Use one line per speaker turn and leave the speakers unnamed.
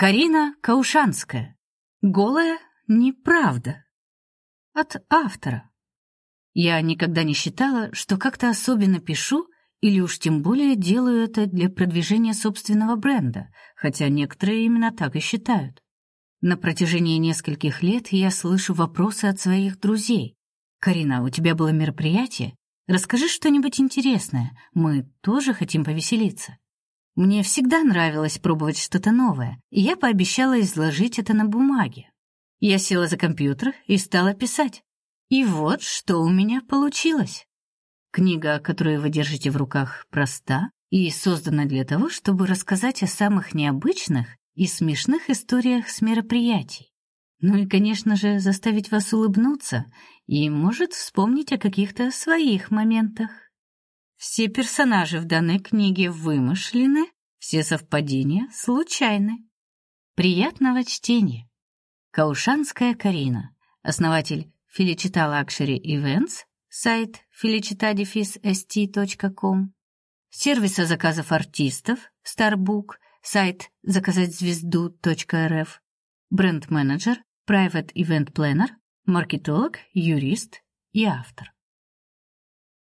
Карина Каушанская. Голая неправда. От автора. Я никогда не считала, что как-то особенно пишу или уж тем более делаю это для продвижения собственного бренда, хотя некоторые именно так и считают. На протяжении нескольких лет я слышу вопросы от своих друзей. Карина, у тебя было мероприятие? Расскажи что-нибудь интересное. Мы тоже хотим повеселиться. Мне всегда нравилось пробовать что-то новое, и я пообещала изложить это на бумаге. Я села за компьютер и стала писать. И вот что у меня получилось. Книга, которую вы держите в руках, проста и создана для того, чтобы рассказать о самых необычных и смешных историях с мероприятий. Ну и, конечно же, заставить вас улыбнуться и, может, вспомнить о каких-то своих моментах. Все персонажи в данной книге вымышлены, все совпадения случайны. Приятного чтения. Каушанская Карина, основатель Felicita Luxury Events, сайт felicitadefisst.com, сервиса заказов артистов Starbook, сайт заказатьзвезду.рф, бренд-менеджер, private event planner, маркетолог, юрист и автор.